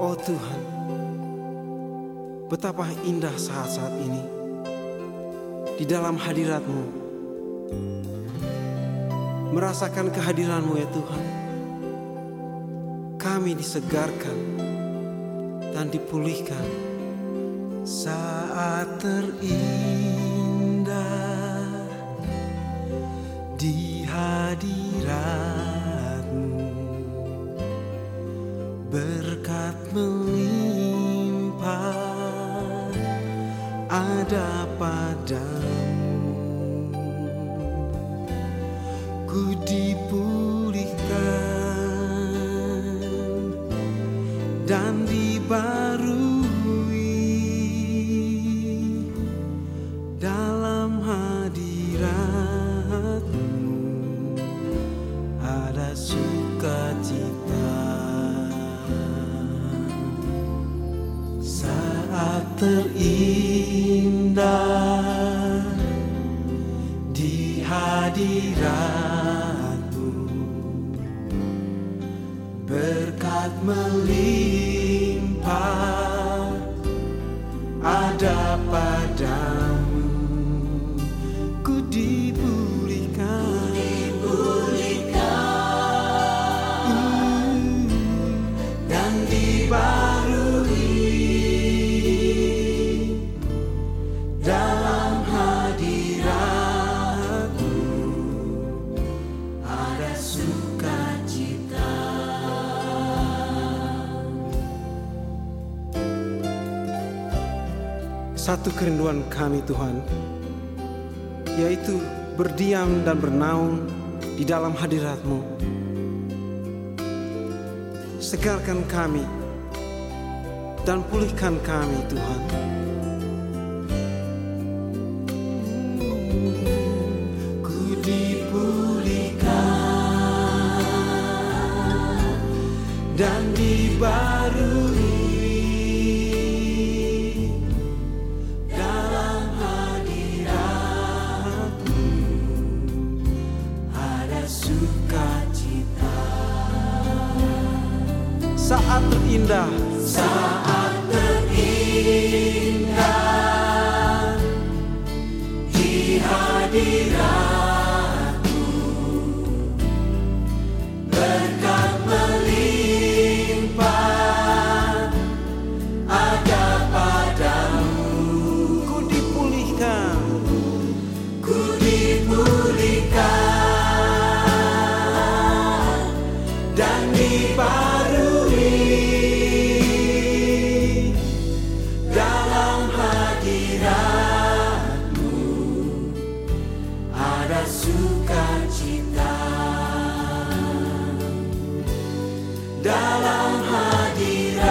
Oh Tuhan, betapa indah saat-saat ini di dalam hadirat-Mu. Merasakan kehadiran-Mu ya Tuhan. Kami disegarkan dan dipulihkan saat terindah di hadirat-Mu. Ada padamu. Ku dipulihkan dan dibarui Dalam hadiratmu. Ada sukacita. Saat terindah hadiratmu berkat melimpah ada padamu satu kerinduan kami Tuhan yaitu berdiam dan bernaung di dalam hadiratmu. Segarkan kami dan pulihkan kami Tuhan. Ku dipulihkan dan dibarui saat terindah. Saat terindah. Di hadiratmu berkat melimpah ada padamu. Ku dipulihkan. Ku dipulihkan. Dan dibarui dalam hadiratmu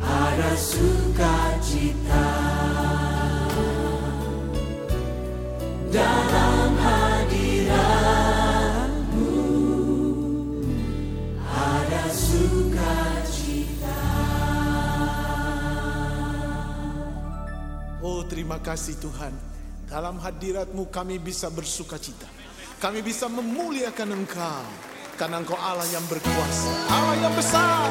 ada sukacita. Dalam hadiratmu ada sukacita. Oh terima kasih Tuhan. Dalam hadiratmu kami bisa bersuka cita Kami bisa memuliakan Engkau Karena Engkau Allah yang berkuasa Allah yang besar